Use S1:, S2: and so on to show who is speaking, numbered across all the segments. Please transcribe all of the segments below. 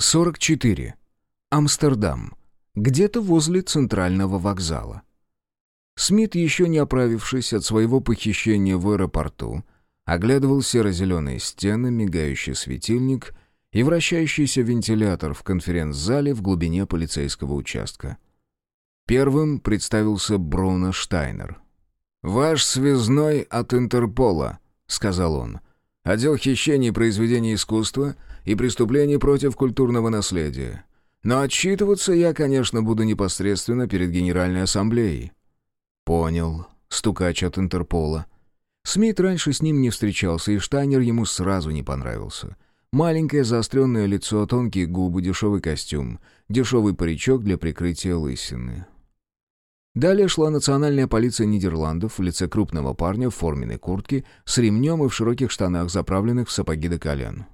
S1: 44. Амстердам. Где-то возле центрального вокзала. Смит, еще не оправившись от своего похищения в аэропорту, оглядывал серо-зеленые стены, мигающий светильник и вращающийся вентилятор в конференц-зале в глубине полицейского участка. Первым представился Бруно Штайнер. «Ваш связной от Интерпола», — сказал он. «Отдел хищений произведений искусства и преступлений против культурного наследия. Но отчитываться я, конечно, буду непосредственно перед Генеральной Ассамблеей». «Понял», — стукач от Интерпола. Смит раньше с ним не встречался, и Штайнер ему сразу не понравился. Маленькое заостренное лицо, тонкие губы, дешевый костюм, дешевый паричок для прикрытия лысины. Далее шла национальная полиция Нидерландов в лице крупного парня в форменной куртке с ремнем и в широких штанах, заправленных в сапоги до колен.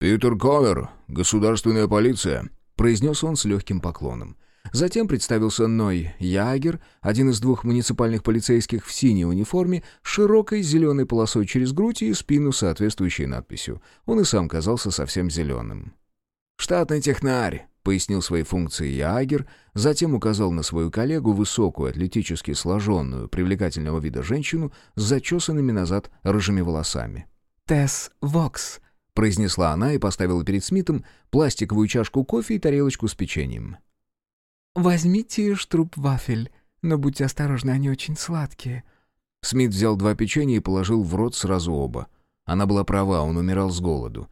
S2: «Питер Ковер, государственная полиция», —
S1: произнес он с легким поклоном. Затем представился Ной Ягер, один из двух муниципальных полицейских в синей униформе, с широкой зеленой полосой через грудь и спину, соответствующей надписью. Он и сам казался совсем зеленым. «Штатный технарь», — пояснил свои функции Ягер, затем указал на свою коллегу, высокую, атлетически сложенную, привлекательного вида женщину с зачесанными назад рыжими волосами.
S3: «Тесс Вокс»,
S1: произнесла она и поставила перед Смитом пластиковую чашку кофе и тарелочку с печеньем.
S3: «Возьмите штруп-вафель, но будьте осторожны, они очень сладкие».
S1: Смит взял два печенья и положил в рот сразу оба. Она была права, он умирал с голоду.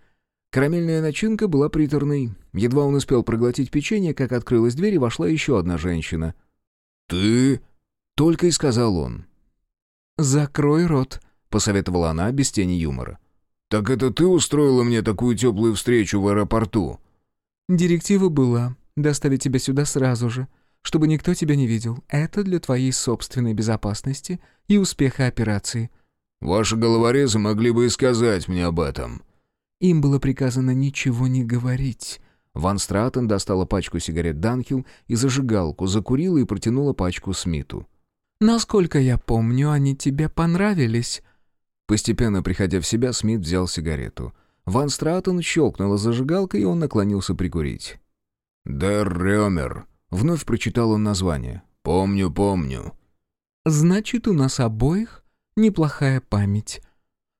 S1: Карамельная начинка была приторной. Едва он успел проглотить печенье, как открылась дверь и вошла еще одна женщина.
S2: «Ты?»
S1: — только и сказал он.
S3: «Закрой рот», —
S1: посоветовала она без тени юмора.
S2: «Так это ты устроила мне такую теплую встречу в аэропорту?»
S3: «Директива была доставить тебя сюда сразу же, чтобы никто тебя не видел. Это для твоей собственной безопасности и успеха операции».
S2: «Ваши головорезы могли бы и сказать мне об этом».
S3: Им было приказано ничего не говорить».
S1: Ван Стратен достала пачку сигарет Данхил и зажигалку, закурила и протянула пачку Смиту.
S3: «Насколько я помню, они тебе понравились».
S1: Постепенно приходя в себя, Смит взял сигарету. Ван Стратон щелкнула зажигалкой, и он наклонился прикурить.
S2: «Дер Рёмер», — вновь прочитал он название. «Помню, помню».
S3: «Значит, у нас обоих неплохая память».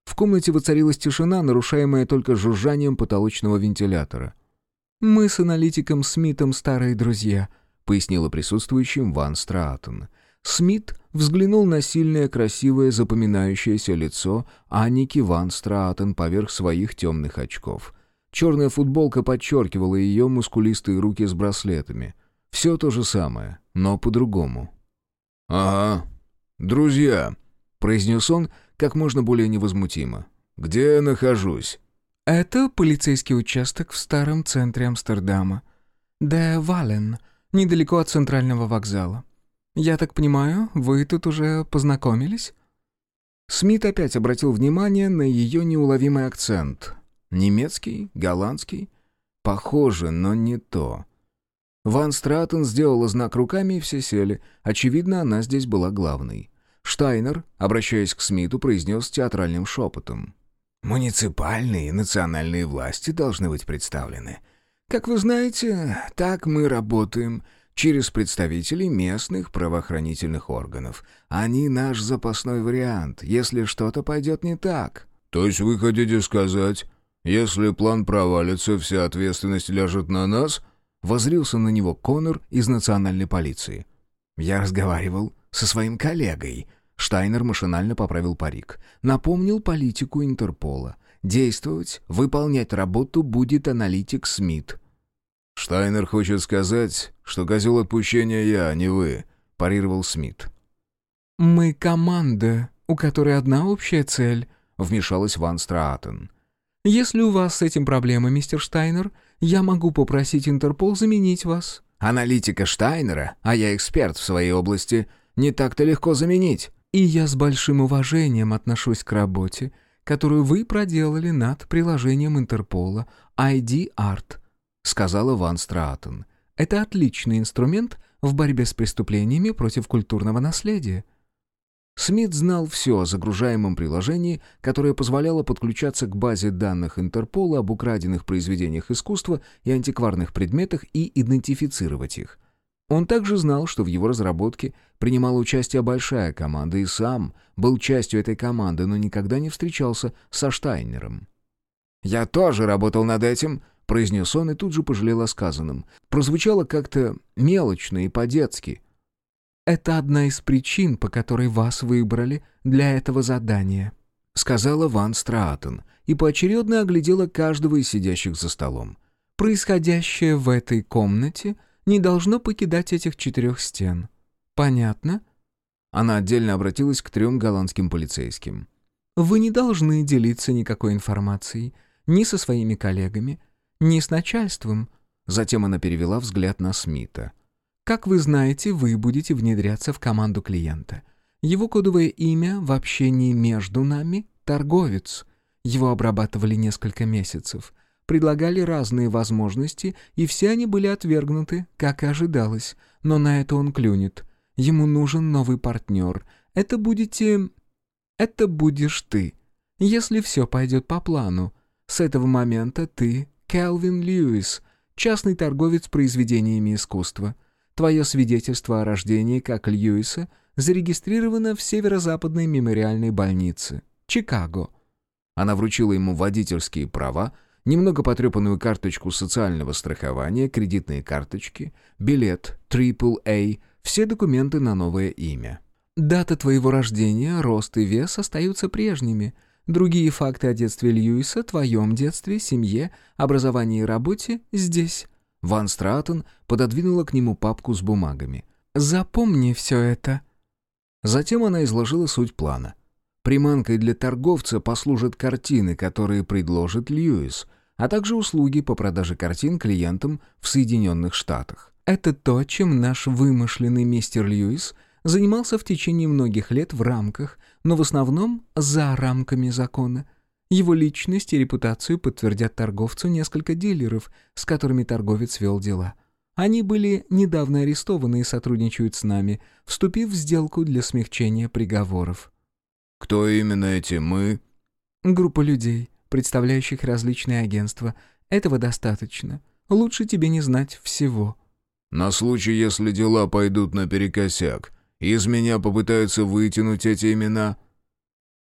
S1: В комнате воцарилась тишина, нарушаемая только жужжанием потолочного вентилятора.
S3: «Мы с аналитиком Смитом старые друзья», — пояснила присутствующим Ван Стратон.
S1: Смит взглянул на сильное, красивое, запоминающееся лицо Анники Ван Стратен поверх своих темных очков. Черная футболка подчеркивала ее мускулистые руки с браслетами. Все то же самое, но по-другому.
S2: «Ага, друзья», — произнес он как можно более невозмутимо. «Где я нахожусь?»
S3: «Это полицейский участок в старом центре Амстердама. Де Вален, недалеко от центрального вокзала. «Я так понимаю, вы тут уже познакомились?»
S1: Смит опять обратил внимание на ее неуловимый акцент. Немецкий? Голландский? Похоже, но не то. Ван Стратен сделала знак руками, и все сели. Очевидно, она здесь была главной. Штайнер, обращаясь к Смиту, произнес театральным шепотом. «Муниципальные и национальные власти должны быть представлены. Как вы знаете, так мы работаем через представителей местных правоохранительных органов. Они наш запасной вариант, если что-то пойдет не так».
S2: «То есть вы хотите сказать, если план провалится, вся ответственность ляжет на нас?»
S1: Возрился на него Конор из национальной полиции. «Я разговаривал со своим коллегой». Штайнер машинально поправил парик. Напомнил политику Интерпола. Действовать, выполнять работу будет аналитик Смит.
S2: «Штайнер хочет сказать, что козел отпущения я, а не вы», — парировал Смит.
S3: «Мы команда, у которой одна общая цель», —
S1: вмешалась Ван Страатен.
S3: «Если у вас с этим проблемы, мистер Штайнер, я могу попросить Интерпол заменить вас».
S1: «Аналитика Штайнера, а я эксперт в своей области, не так-то легко заменить».
S3: «И я с большим уважением отношусь к работе, которую вы проделали над приложением Интерпола ID Art», сказала Ван Страатен. «Это отличный инструмент в борьбе с преступлениями против культурного наследия».
S1: Смит знал все о загружаемом приложении, которое позволяло подключаться к базе данных Интерпола об украденных произведениях искусства и антикварных предметах и идентифицировать их. Он также знал, что в его разработке принимала участие большая команда и сам был частью этой команды, но никогда не встречался со Штайнером. «Я тоже работал над этим», — произнес он и тут же пожалел о сказанном. Прозвучало как-то мелочно и по-детски —
S3: «Это одна из причин, по которой вас выбрали для этого задания», —
S1: сказала Ван Страатен и поочередно оглядела каждого из сидящих за столом.
S3: «Происходящее в этой комнате не должно покидать этих четырех стен. Понятно?»
S1: Она отдельно обратилась к трем голландским полицейским.
S3: «Вы не должны делиться никакой информацией ни со своими коллегами, ни с начальством».
S1: Затем она перевела взгляд на Смита.
S3: Как вы знаете, вы будете внедряться в команду клиента. Его кодовое имя в общении между нами — торговец. Его обрабатывали несколько месяцев. Предлагали разные возможности, и все они были отвергнуты, как и ожидалось. Но на это он клюнет. Ему нужен новый партнер. Это будете... Это будешь ты. Если все пойдет по плану. С этого момента ты — Келвин Льюис, частный торговец произведениями искусства — Твое свидетельство о рождении, как Льюиса, зарегистрировано в Северо-Западной мемориальной больнице, Чикаго».
S1: Она вручила ему водительские права, немного потрепанную карточку социального страхования, кредитные карточки, билет, AAA, все документы на новое имя.
S3: «Дата твоего рождения, рост и вес остаются прежними. Другие факты о детстве Льюиса, твоем детстве, семье, образовании и работе здесь.
S1: Ван Стратон пододвинула к нему папку с бумагами.
S3: «Запомни все это».
S1: Затем она изложила суть плана. Приманкой для торговца послужат картины, которые предложит Льюис, а также услуги по продаже картин клиентам в Соединенных Штатах.
S3: Это то, чем наш вымышленный мистер Льюис занимался в течение многих лет в рамках, но в основном за рамками закона — его личность и репутацию подтвердят торговцу несколько дилеров, с которыми торговец вел дела. Они были недавно арестованы и сотрудничают с нами, вступив в сделку для смягчения приговоров.
S2: «Кто именно эти «мы»?»
S3: «Группа людей, представляющих различные агентства. Этого достаточно. Лучше тебе не знать всего».
S2: «На случай, если дела пойдут наперекосяк, из меня попытаются вытянуть эти имена...»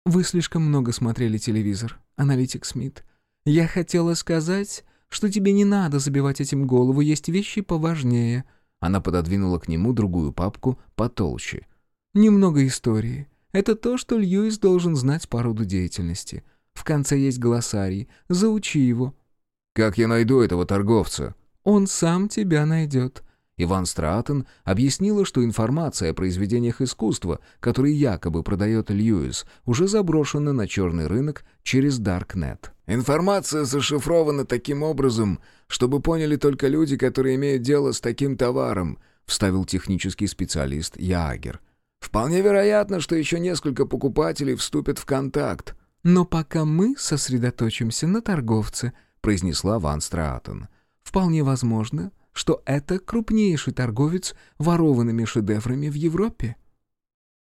S3: «Вы слишком много смотрели телевизор, аналитик Смит. Я хотела сказать, что тебе не надо забивать этим голову, есть вещи поважнее».
S1: Она пододвинула к нему другую папку потолще.
S3: «Немного истории. Это то, что Льюис должен знать по роду деятельности. В конце есть глоссарий. Заучи его».
S2: «Как я найду этого торговца?»
S3: «Он сам тебя найдет.
S1: Иван Стратон объяснила, что информация о произведениях искусства, которые якобы продает Льюис, уже заброшена на черный рынок через Даркнет.
S2: «Информация зашифрована таким образом, чтобы поняли только люди, которые имеют дело с таким товаром», вставил технический специалист Ягер. «Вполне вероятно, что еще несколько покупателей вступят в контакт».
S3: «Но пока мы сосредоточимся на торговце», произнесла Ван Стратон. «Вполне возможно, что это крупнейший торговец ворованными шедеврами в Европе.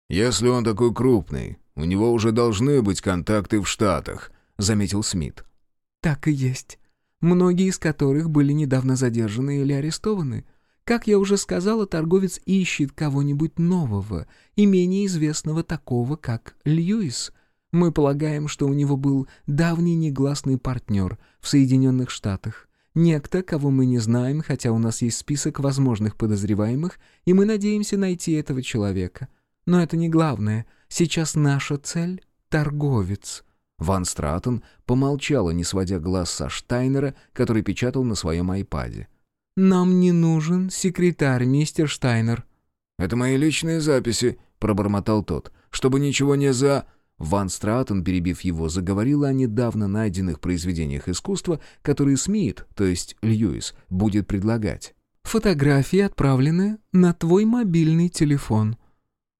S2: «Если он такой крупный, у него уже должны быть контакты в Штатах», — заметил Смит.
S3: «Так и есть. Многие из которых были недавно задержаны или арестованы. Как я уже сказала, торговец ищет кого-нибудь нового и менее известного такого, как Льюис. Мы полагаем, что у него был давний негласный партнер в Соединенных Штатах. Некто, кого мы не знаем, хотя у нас есть список возможных подозреваемых, и мы надеемся найти этого человека. Но это не главное. Сейчас наша цель — торговец».
S1: Ван Стратон помолчала, не сводя глаз со Штайнера, который печатал на своем айпаде.
S3: «Нам не нужен секретарь, мистер Штайнер».
S2: «Это мои личные записи», — пробормотал тот. «Чтобы ничего не за...»
S1: Ван Стратон, перебив его, заговорила о недавно найденных произведениях искусства, которые Смит, то есть Льюис, будет предлагать.
S3: «Фотографии отправлены на твой мобильный телефон».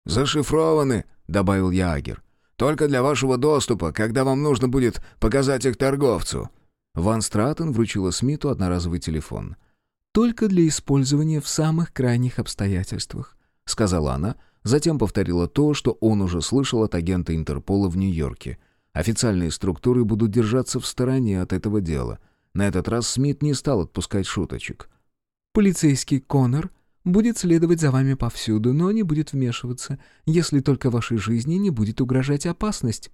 S2: «Зашифрованы», — добавил Ягер. «Только для вашего доступа, когда вам нужно будет показать их торговцу».
S1: Ван Стратон вручила Смиту одноразовый телефон.
S3: «Только для использования в самых крайних обстоятельствах», — сказала она,
S1: Затем повторила то, что он уже слышал от агента Интерпола в Нью-Йорке. Официальные структуры будут держаться в стороне от этого дела. На этот раз Смит не стал отпускать шуточек.
S3: «Полицейский Коннор будет следовать за вами повсюду, но не будет вмешиваться, если только вашей жизни не будет угрожать опасность».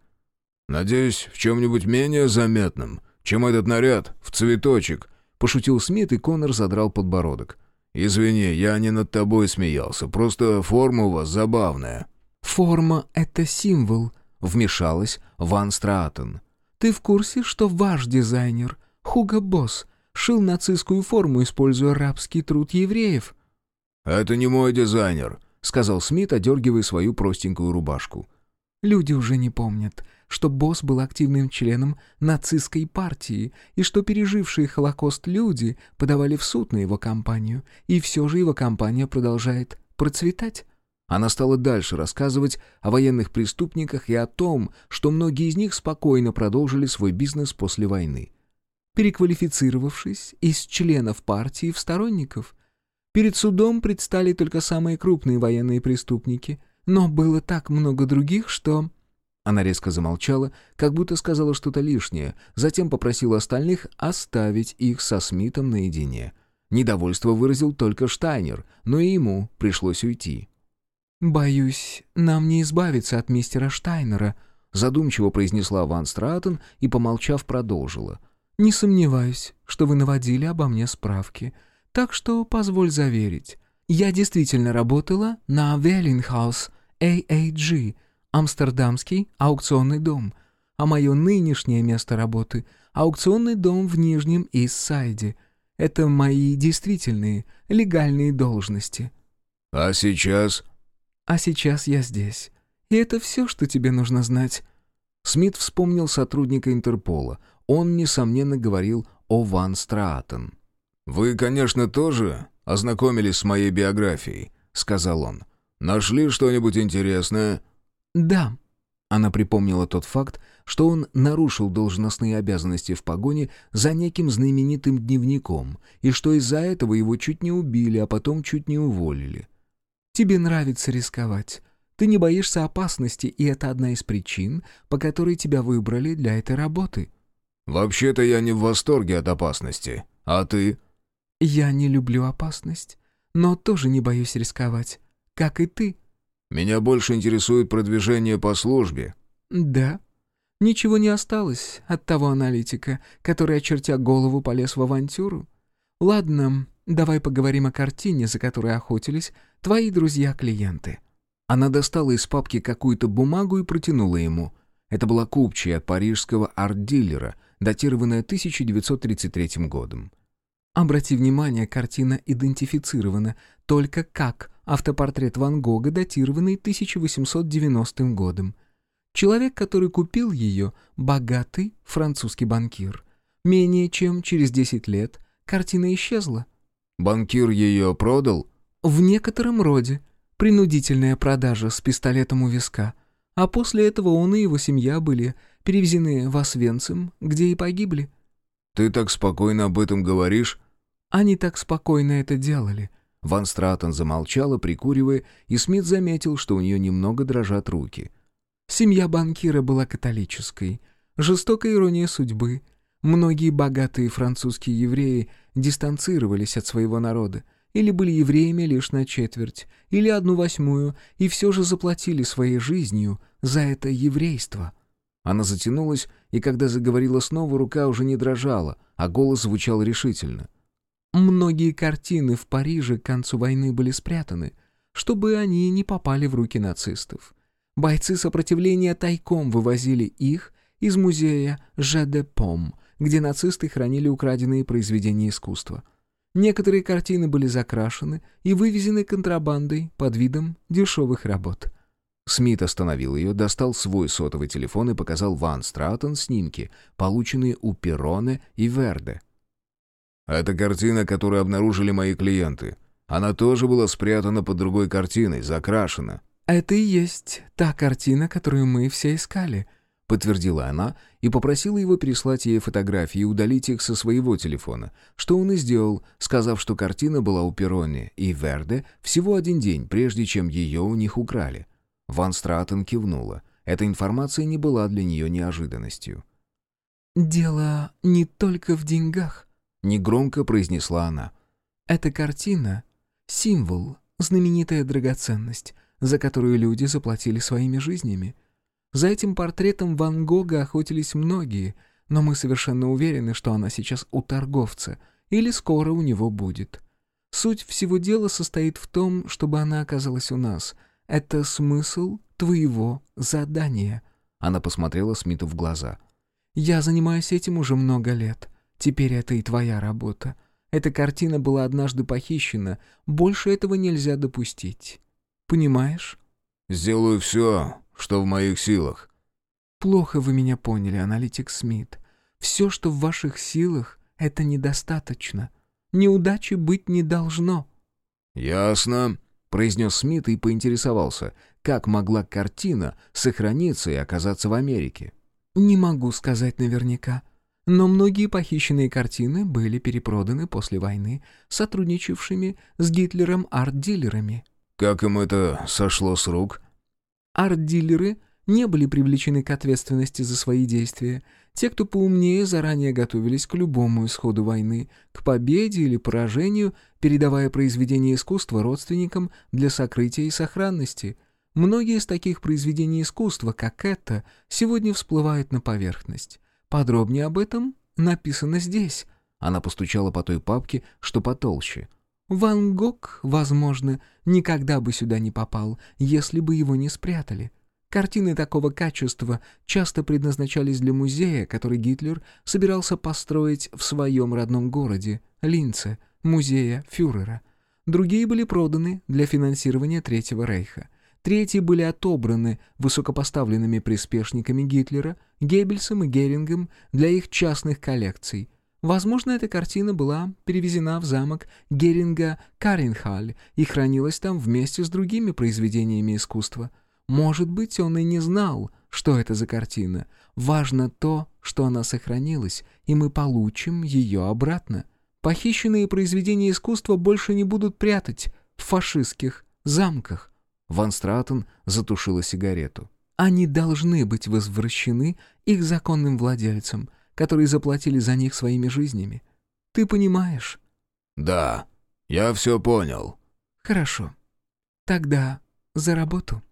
S2: «Надеюсь, в чем-нибудь менее заметном, чем этот наряд в цветочек», —
S1: пошутил Смит, и Коннор задрал подбородок.
S2: «Извини, я не над тобой смеялся, просто форма у вас забавная».
S3: «Форма — это символ», — вмешалась Ван Страатен. «Ты в курсе, что ваш дизайнер, Хуга Босс, шил нацистскую форму, используя рабский труд евреев?»
S2: «Это не мой дизайнер», —
S1: сказал Смит, одергивая свою простенькую рубашку.
S3: «Люди уже не помнят что босс был активным членом нацистской партии и что пережившие Холокост люди подавали в суд на его компанию, и все же его компания продолжает процветать.
S1: Она стала дальше рассказывать о военных преступниках и о том, что многие из них спокойно продолжили свой бизнес после войны.
S3: Переквалифицировавшись из членов партии в сторонников, перед судом предстали только самые крупные военные преступники, но было так много других, что...
S1: Она резко замолчала, как будто сказала что-то лишнее, затем попросила остальных оставить их со Смитом наедине. Недовольство выразил только Штайнер, но и ему пришлось уйти.
S3: «Боюсь, нам не избавиться от мистера Штайнера»,
S1: задумчиво произнесла Ван Стратон и, помолчав, продолжила.
S3: «Не сомневаюсь, что вы наводили обо мне справки, так что позволь заверить. Я действительно работала на Веллингхаус AAG, Амстердамский аукционный дом, а мое нынешнее место работы — аукционный дом в Нижнем Иссайде. Это мои действительные, легальные должности.
S2: «А сейчас?»
S3: «А сейчас я здесь. И это все, что тебе нужно знать».
S1: Смит вспомнил сотрудника Интерпола. Он, несомненно, говорил о Ван Страатен.
S2: «Вы, конечно, тоже ознакомились с моей биографией», — сказал он. «Нашли что-нибудь интересное?»
S3: «Да».
S1: Она припомнила тот факт, что он нарушил должностные обязанности в погоне за неким знаменитым дневником, и что из-за этого его чуть не убили, а потом чуть не уволили.
S3: «Тебе нравится рисковать. Ты не боишься опасности, и это одна из причин, по которой тебя выбрали для этой работы».
S2: «Вообще-то я не в восторге от опасности. А ты?»
S3: «Я не люблю опасность, но тоже не боюсь рисковать, как и ты».
S2: Меня больше интересует продвижение по службе».
S3: «Да. Ничего не осталось от того аналитика, который, очертя голову, полез в авантюру. Ладно, давай поговорим о картине, за которой охотились твои друзья-клиенты».
S1: Она достала из папки какую-то бумагу и протянула ему. Это была купчая от парижского арт-дилера, датированная 1933 годом.
S3: Обрати внимание, картина идентифицирована только как автопортрет Ван Гога, датированный 1890 годом. Человек, который купил ее, богатый французский банкир. Менее чем через 10 лет картина исчезла.
S2: «Банкир ее продал?»
S3: «В некотором роде. Принудительная продажа с пистолетом у виска. А после этого он и его семья были перевезены в Освенцим, где и погибли».
S2: «Ты так спокойно об этом говоришь?»
S3: Они так спокойно это делали.
S1: Ван Стратон замолчала, прикуривая, и Смит заметил, что у нее немного дрожат руки.
S3: Семья банкира была католической. Жестокая ирония судьбы. Многие богатые французские евреи дистанцировались от своего народа, или были евреями лишь на четверть, или одну восьмую, и все же заплатили своей жизнью за это еврейство.
S1: Она затянулась, и когда заговорила снова, рука уже не дрожала, а голос звучал решительно.
S3: Многие картины в Париже к концу войны были спрятаны, чтобы они не попали в руки нацистов. Бойцы сопротивления тайком вывозили их из музея Же Пом, где нацисты хранили украденные произведения искусства. Некоторые картины были закрашены и вывезены контрабандой под видом дешевых работ.
S1: Смит остановил ее, достал свой сотовый телефон и показал Ван Стратон снимки, полученные у Перроне и Верде.
S2: Это картина, которую обнаружили мои клиенты. Она тоже была спрятана под другой картиной, закрашена».
S3: «Это и есть та картина, которую мы все искали», —
S1: подтвердила она и попросила его переслать ей фотографии и удалить их со своего телефона, что он и сделал, сказав, что картина была у Перрони и Верде всего один день, прежде чем ее у них украли. Ван Стратен кивнула. Эта информация не была для нее неожиданностью.
S3: «Дело не только в деньгах», —
S1: негромко произнесла она.
S3: «Эта картина — символ, знаменитая драгоценность, за которую люди заплатили своими жизнями. За этим портретом Ван Гога охотились многие, но мы совершенно уверены, что она сейчас у торговца или скоро у него будет. Суть всего дела состоит в том, чтобы она оказалась у нас. Это смысл твоего задания».
S1: Она посмотрела Смиту в глаза.
S3: «Я занимаюсь этим уже много лет. Теперь это и твоя работа. Эта картина была однажды похищена. Больше этого нельзя допустить. Понимаешь?»
S2: «Сделаю все, что в моих силах».
S3: «Плохо вы меня поняли, аналитик Смит. Все, что в ваших силах, это недостаточно. Неудачи быть не должно».
S2: «Ясно», —
S1: произнес Смит и поинтересовался, как могла картина сохраниться и оказаться в Америке.
S3: «Не могу сказать наверняка. Но многие похищенные картины были перепроданы после войны сотрудничавшими с Гитлером арт-дилерами».
S2: «Как им это сошло с рук?»
S3: Арт-дилеры не были привлечены к ответственности за свои действия. Те, кто поумнее, заранее готовились к любому исходу войны, к победе или поражению, передавая произведения искусства родственникам для сокрытия и сохранности. Многие из таких произведений искусства, как это, сегодня всплывают на поверхность. Подробнее об этом написано здесь.
S1: Она постучала по той папке, что потолще.
S3: Ван Гог, возможно, никогда бы сюда не попал, если бы его не спрятали. Картины такого качества часто предназначались для музея, который Гитлер собирался построить в своем родном городе, Линце, музея фюрера. Другие были проданы для финансирования Третьего Рейха. Третьи были отобраны высокопоставленными приспешниками Гитлера, Геббельсом и Герингом для их частных коллекций. Возможно, эта картина была перевезена в замок Геринга Каренхаль и хранилась там вместе с другими произведениями искусства. Может быть, он и не знал, что это за картина. Важно то, что она сохранилась, и мы получим ее обратно. Похищенные произведения искусства больше не будут прятать в фашистских замках.
S1: Ван Стратен затушила сигарету.
S3: Они должны быть возвращены их законным владельцам, которые заплатили за них своими жизнями. Ты понимаешь?
S2: Да, я все понял.
S3: Хорошо. Тогда за работу.